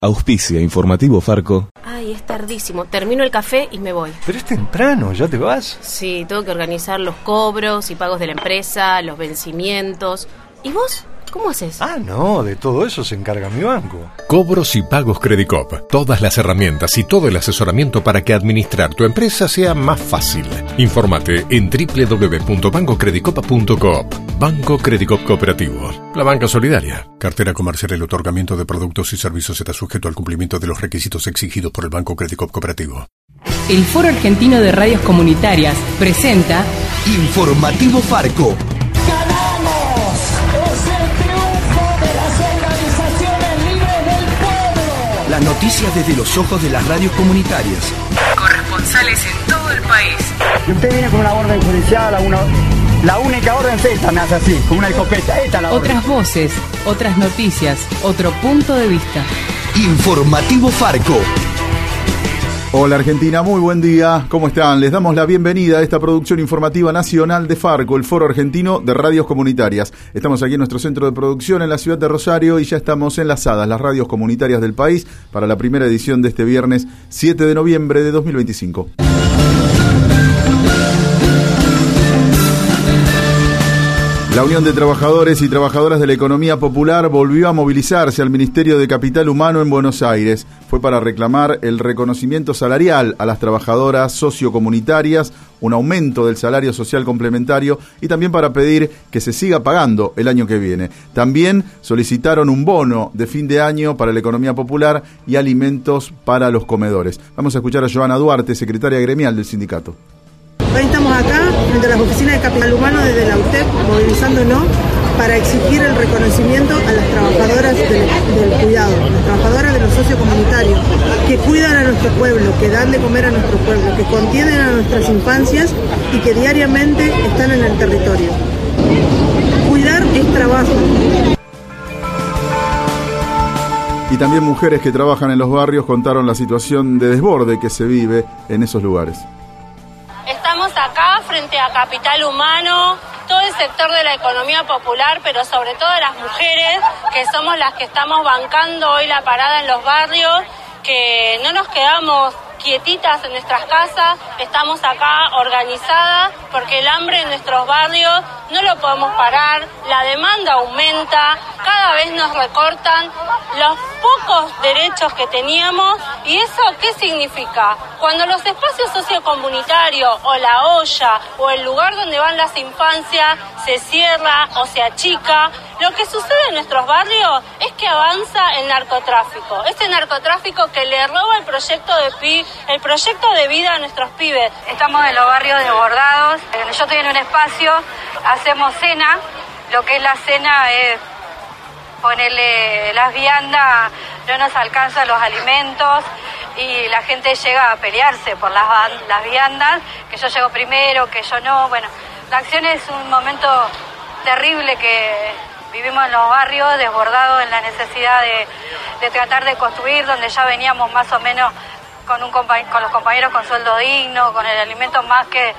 Auspicia Informativo Farco. Ay, es tardísimo. Termino el café y me voy. Pero es temprano, ¿ya te vas? Sí, tengo que organizar los cobros y pagos de la empresa, los vencimientos. ¿Y vos? ¿Cómo haces? Ah, no, de todo eso se encarga mi banco. Cobros y pagos Credicop. Todas las herramientas y todo el asesoramiento para que administrar tu empresa sea más fácil. Infórmate en www.bancocredicop.coop. Banco Credicop Cooperativo. La banca solidaria. Cartera comercial. El otorgamiento de productos y servicios está sujeto al cumplimiento de los requisitos exigidos por el Banco Credicop Cooperativo. El Foro Argentino de Radios Comunitarias presenta Informativo Farco. Las noticias desde los ojos de las radios comunitarias. corresponsales en todo el país. Y usted viene con una orden judicial, a una, la única orden es esta, me hace así, con una escopeta. Esta es la orden. Otras voces, otras noticias, otro punto de vista. Informativo Farco. Hola Argentina, muy buen día. ¿Cómo están? Les damos la bienvenida a esta producción informativa nacional de Farco, el Foro Argentino de Radios Comunitarias. Estamos aquí en nuestro centro de producción en la ciudad de Rosario y ya estamos enlazadas las radios comunitarias del país para la primera edición de este viernes 7 de noviembre de 2025. La Unión de Trabajadores y Trabajadoras de la Economía Popular volvió a movilizarse al Ministerio de Capital Humano en Buenos Aires. Fue para reclamar el reconocimiento salarial a las trabajadoras sociocomunitarias, un aumento del salario social complementario y también para pedir que se siga pagando el año que viene. También solicitaron un bono de fin de año para la economía popular y alimentos para los comedores. Vamos a escuchar a Joana Duarte, secretaria gremial del sindicato. Hoy estamos acá, frente a las oficinas de Capital Humano desde la UTEP, movilizándonos para exigir el reconocimiento a las trabajadoras del, del cuidado, las trabajadoras de los socios comunitarios, que cuidan a nuestro pueblo, que dan de comer a nuestro pueblo, que contienen a nuestras infancias y que diariamente están en el territorio. Cuidar es trabajo. Y también mujeres que trabajan en los barrios contaron la situación de desborde que se vive en esos lugares. Acá frente a Capital Humano, todo el sector de la economía popular, pero sobre todo las mujeres, que somos las que estamos bancando hoy la parada en los barrios, que no nos quedamos quietitas en nuestras casas, estamos acá organizadas porque el hambre en nuestros barrios no lo podemos parar, la demanda aumenta, cada vez nos recortan los pocos derechos que teníamos. Y eso qué significa? Cuando los espacios sociocomunitarios o la olla o el lugar donde van las infancias se cierra o se achica, lo que sucede en nuestros barrios es que avanza el narcotráfico, este narcotráfico que le roba el proyecto de pi, el proyecto de vida a nuestros pibes. Estamos en los barrios desbordados, yo estoy en un espacio, hacemos cena, lo que es la cena es ponerle las viandas, no nos alcanzan los alimentos y la gente llega a pelearse por las, las viandas, que yo llego primero, que yo no. Bueno, la acción es un momento terrible que vivimos en los barrios, desbordados en la necesidad de, de tratar de construir, donde ya veníamos más o menos con, un con los compañeros con sueldo digno, con el alimento más que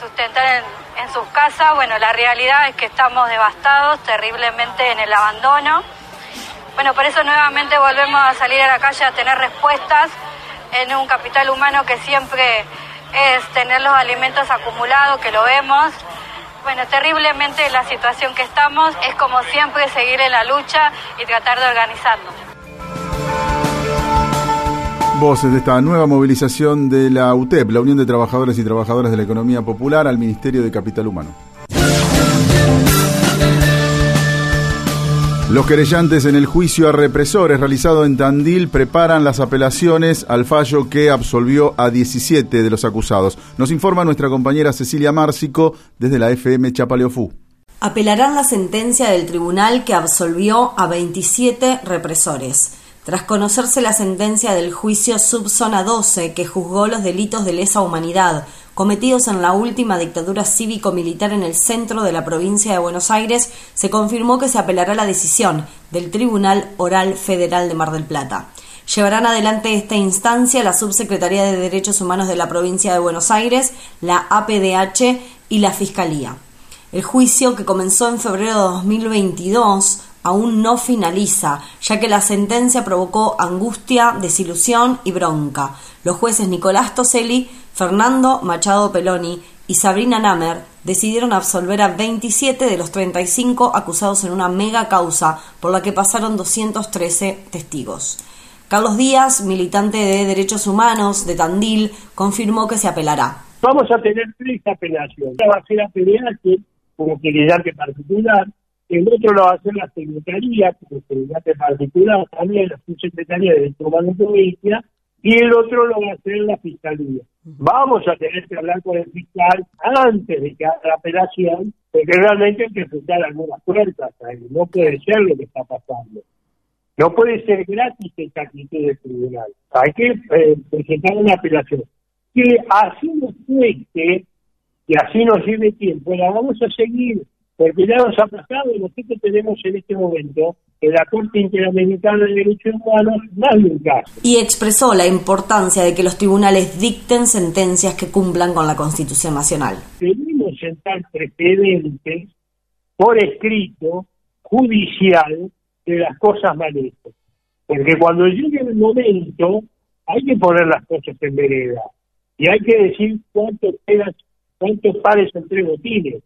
sustentar en, en sus casas. Bueno, la realidad es que estamos devastados terriblemente en el abandono. Bueno, por eso nuevamente volvemos a salir a la calle a tener respuestas en un capital humano que siempre es tener los alimentos acumulados, que lo vemos. Bueno, terriblemente la situación que estamos es como siempre seguir en la lucha y tratar de organizarnos. Voces de esta nueva movilización de la UTEP, la Unión de Trabajadores y Trabajadoras de la Economía Popular, al Ministerio de Capital Humano. Los querellantes en el juicio a represores realizado en Tandil preparan las apelaciones al fallo que absolvió a 17 de los acusados. Nos informa nuestra compañera Cecilia Márcico desde la FM Chapaleofú. apelarán la sentencia del tribunal que absolvió a 27 represores. Tras conocerse la sentencia del juicio subzona 12 que juzgó los delitos de lesa humanidad cometidos en la última dictadura cívico-militar en el centro de la provincia de Buenos Aires, se confirmó que se apelará la decisión del Tribunal Oral Federal de Mar del Plata. Llevarán adelante esta instancia la Subsecretaría de Derechos Humanos de la provincia de Buenos Aires, la APDH y la Fiscalía. El juicio, que comenzó en febrero de 2022, aún no finaliza, ya que la sentencia provocó angustia, desilusión y bronca. Los jueces Nicolás Toselli, Fernando Machado Peloni y Sabrina Namer decidieron absolver a 27 de los 35 acusados en una mega causa por la que pasaron 213 testigos. Carlos Díaz, militante de derechos humanos de Tandil, confirmó que se apelará. Vamos a tener tres apelaciones. Va a ser APDH como querellante particular, el otro lo va a hacer la Secretaría como querellante particular, también la Subsecretaría de Derechos Humanos de Provincia, y el otro lo va a hacer la Fiscalía. Vamos a tener que hablar con el fiscal antes de que haga la apelación, porque realmente hay que enfrentar algunas puertas. No puede ser lo que está pasando. No puede ser gratis esta actitud del tribunal. Hay que eh, presentar una apelación. Que así nos cueste, que así nos lleve tiempo, la vamos a seguir, porque ya nos ha pasado, y nosotros tenemos en este momento en la Corte Interamericana de Derechos Humanos más de un caso. Y expresó la importancia de que los tribunales dicten sentencias que cumplan con la Constitución Nacional. Debemos sentar precedentes por escrito, judicial, de las cosas mal hechas. Porque cuando llegue el momento, hay que poner las cosas en vereda. Y hay que decir cuántos, cuántos pares entre botines.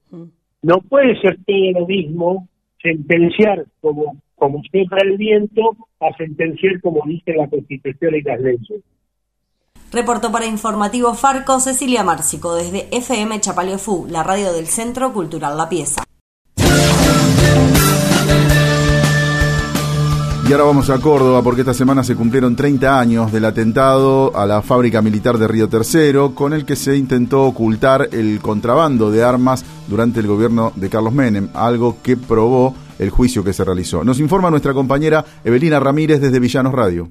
No puede ser todo lo mismo sentenciar como, como para el viento a sentenciar como dice la Constitución y las leyes. Reportó para Informativo Farco Cecilia Márcico desde FM Chapaleofú, la radio del Centro Cultural La Pieza. Y ahora vamos a Córdoba porque esta semana se cumplieron 30 años del atentado a la fábrica militar de Río Tercero, con el que se intentó ocultar el contrabando de armas durante el gobierno de Carlos Menem, algo que probó el juicio que se realizó. Nos informa nuestra compañera Evelina Ramírez desde Villanos Radio.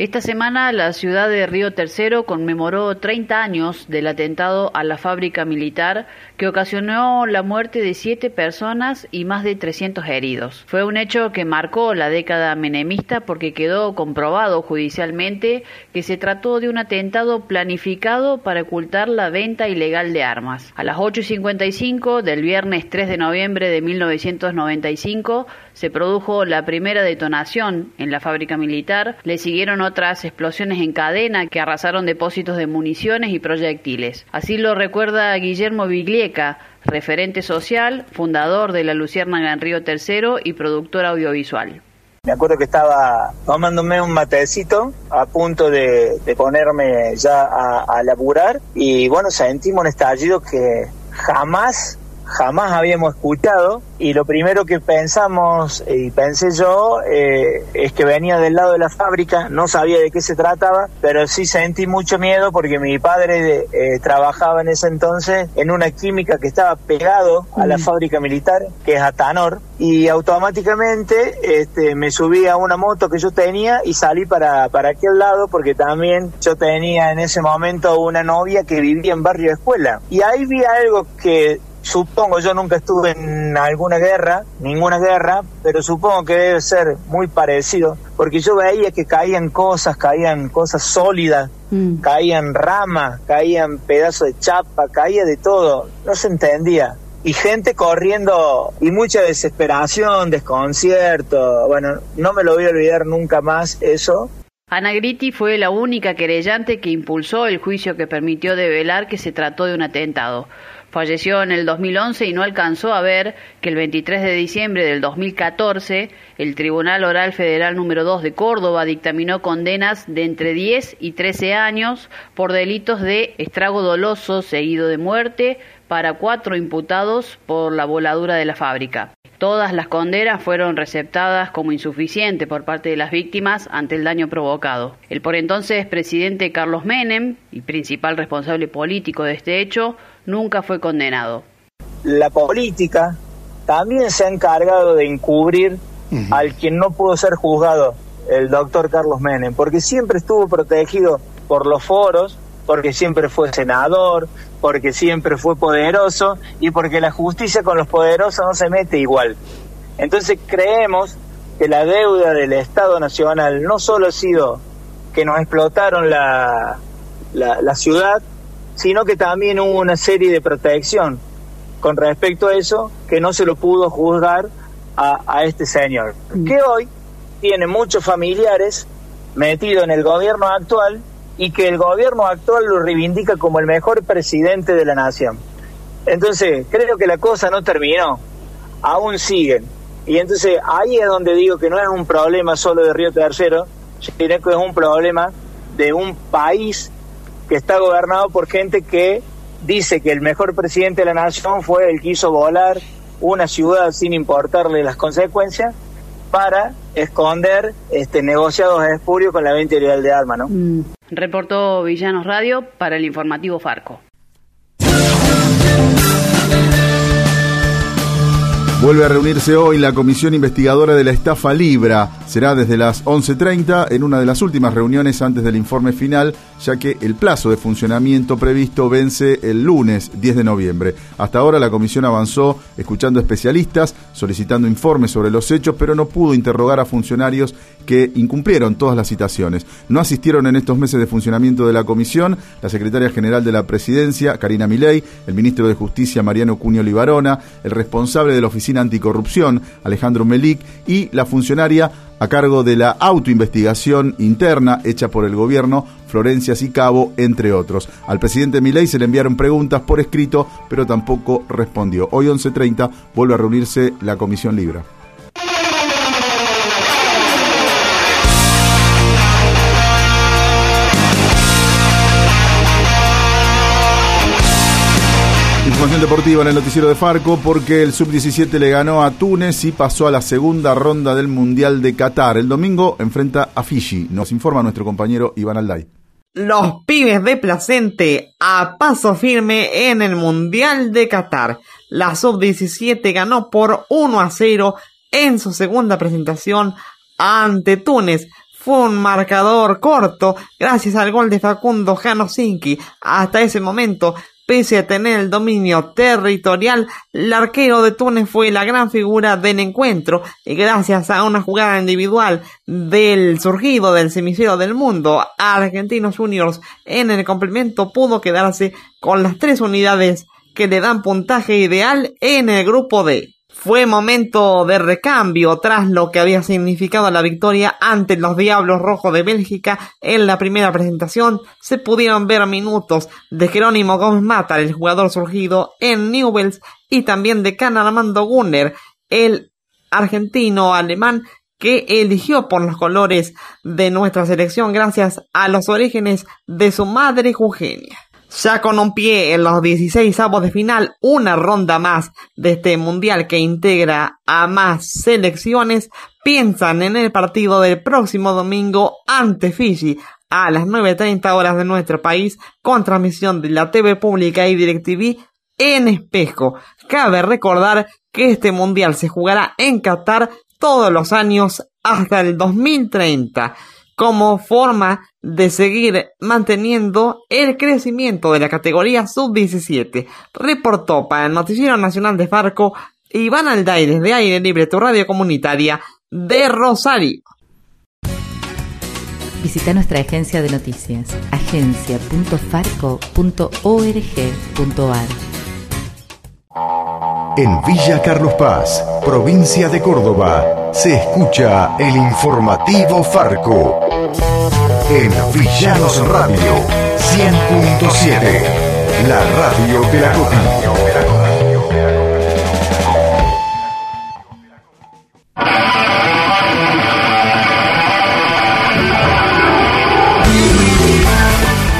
Esta semana la ciudad de Río Tercero conmemoró 30 años del atentado a la fábrica militar que ocasionó la muerte de siete personas y más de 300 heridos. Fue un hecho que marcó la década menemista porque quedó comprobado judicialmente que se trató de un atentado planificado para ocultar la venta ilegal de armas. A las 8.55 del viernes 3 de noviembre de 1995 se produjo la primera detonación en la fábrica militar, le siguieron otras explosiones en cadena que arrasaron depósitos de municiones y proyectiles. Así lo recuerda Guillermo Biglieca, referente social, fundador de la Luciérnaga en Río Tercero y productor audiovisual. Me acuerdo que estaba tomándome un matecito a punto de, ponerme ya a, a laburar y bueno, sentimos un estallido que jamás jamás habíamos escuchado y lo primero que pensamos y pensé yo eh, es que venía del lado de la fábrica, no sabía de qué se trataba, pero sí sentí mucho miedo porque mi padre eh, trabajaba en ese entonces en una química que estaba pegado a la fábrica militar, que es Atanor, y automáticamente este, me subí a una moto que yo tenía y salí para, para aquel lado porque también yo tenía en ese momento una novia que vivía en barrio escuela. Y ahí vi algo que Supongo, yo nunca estuve en alguna guerra, ninguna guerra, pero supongo que debe ser muy parecido, porque yo veía que caían cosas, caían cosas sólidas, mm. caían ramas, caían pedazos de chapa, caía de todo, no se entendía. Y gente corriendo y mucha desesperación, desconcierto, bueno, no me lo voy a olvidar nunca más eso, Ana Gritti fue la única querellante que impulsó el juicio que permitió develar que se trató de un atentado. Falleció en el 2011 y no alcanzó a ver que el 23 de diciembre del 2014 el Tribunal Oral Federal número 2 de Córdoba dictaminó condenas de entre 10 y 13 años por delitos de estrago doloso seguido de muerte para cuatro imputados por la voladura de la fábrica. Todas las condenas fueron receptadas como insuficientes por parte de las víctimas ante el daño provocado. El por entonces presidente Carlos Menem, y principal responsable político de este hecho, nunca fue condenado. La política también se ha encargado de encubrir al quien no pudo ser juzgado, el doctor Carlos Menem, porque siempre estuvo protegido por los foros, porque siempre fue senador, porque siempre fue poderoso y porque la justicia con los poderosos no se mete igual. Entonces creemos que la deuda del Estado Nacional no solo ha sido que nos explotaron la, la, la ciudad, sino que también hubo una serie de protección con respecto a eso que no se lo pudo juzgar a, a este señor, que hoy tiene muchos familiares metidos en el gobierno actual y que el gobierno actual lo reivindica como el mejor presidente de la nación. Entonces, creo que la cosa no terminó, aún siguen. Y entonces ahí es donde digo que no es un problema solo de Río Tercero, sino que es un problema de un país que está gobernado por gente que dice que el mejor presidente de la nación fue el que hizo volar una ciudad sin importarle las consecuencias para esconder este negociados espurios con la venta ilegal de armas, ¿no? Mm. Reportó Villanos Radio para el informativo Farco. Vuelve a reunirse hoy la comisión investigadora de la estafa Libra. Será desde las 11.30 en una de las últimas reuniones antes del informe final, ya que el plazo de funcionamiento previsto vence el lunes 10 de noviembre. Hasta ahora la comisión avanzó escuchando especialistas, solicitando informes sobre los hechos, pero no pudo interrogar a funcionarios que incumplieron todas las citaciones. No asistieron en estos meses de funcionamiento de la comisión la secretaria general de la presidencia, Karina Milei, el ministro de Justicia, Mariano Cunio Libarona, el responsable de la oficina Anticorrupción, Alejandro Melik, y la funcionaria a cargo de la autoinvestigación interna hecha por el gobierno, Florencia Sicabo, entre otros. Al presidente Milei se le enviaron preguntas por escrito, pero tampoco respondió. Hoy 11.30 vuelve a reunirse la Comisión Libra. Información deportiva en el noticiero de Farco porque el sub-17 le ganó a Túnez y pasó a la segunda ronda del Mundial de Qatar. El domingo enfrenta a Fiji. Nos informa nuestro compañero Iván Alday. Los pibes de Placente a paso firme en el Mundial de Qatar. La sub-17 ganó por 1 a 0 en su segunda presentación ante Túnez. Fue un marcador corto gracias al gol de Facundo Janosinki. Hasta ese momento Pese a tener el dominio territorial, el arquero de Túnez fue la gran figura del encuentro y gracias a una jugada individual del surgido del semicero del mundo, Argentinos Juniors en el complemento pudo quedarse con las tres unidades que le dan puntaje ideal en el grupo D. Fue momento de recambio tras lo que había significado la victoria ante los Diablos Rojos de Bélgica. En la primera presentación se pudieron ver minutos de Jerónimo Gómez Mata, el jugador surgido en Newells, y también de Can Armando Gunner, el argentino alemán que eligió por los colores de nuestra selección gracias a los orígenes de su madre Eugenia ya con un pie en los 16 avos de final, una ronda más de este mundial que integra a más selecciones, piensan en el partido del próximo domingo ante Fiji a las 9.30 horas de nuestro país con transmisión de la TV pública y DirecTV en espejo. Cabe recordar que este mundial se jugará en Qatar todos los años hasta el 2030 como forma de seguir manteniendo el crecimiento de la categoría sub-17. Reportó para el Noticiero Nacional de Farco Iván Alday desde Aire Libre, tu radio comunitaria de Rosario. Visita nuestra agencia de noticias, agencia.farco.org.ar. En Villa Carlos Paz, provincia de Córdoba, se escucha el informativo Farco. En Villanos Radio 100.7, la radio de la comunidad.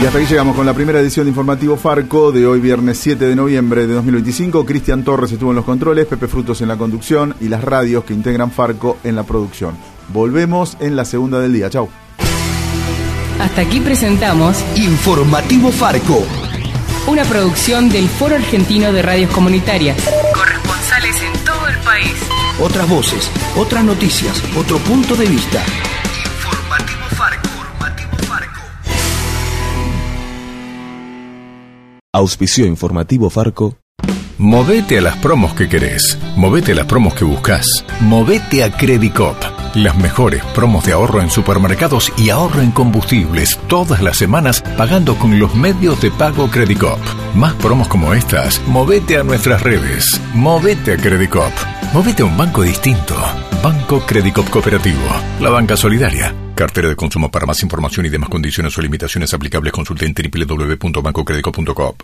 Y hasta aquí llegamos con la primera edición de Informativo Farco de hoy viernes 7 de noviembre de 2025. Cristian Torres estuvo en los controles, Pepe Frutos en la conducción y las radios que integran Farco en la producción. Volvemos en la segunda del día. Chau. Hasta aquí presentamos Informativo Farco. Una producción del Foro Argentino de Radios Comunitarias. Corresponsales en todo el país. Otras voces, otras noticias, otro punto de vista. Auspicio informativo Farco. Movete a las promos que querés. Movete a las promos que buscas. Movete a Credicop. Las mejores promos de ahorro en supermercados y ahorro en combustibles todas las semanas pagando con los medios de pago Credicop. Más promos como estas, movete a nuestras redes. Movete a Credicop. Movete a un banco distinto. Banco Credicop Cooperativo. La banca solidaria. Cartera de consumo para más información y demás condiciones o limitaciones aplicables consulte en www.bancocredico.com.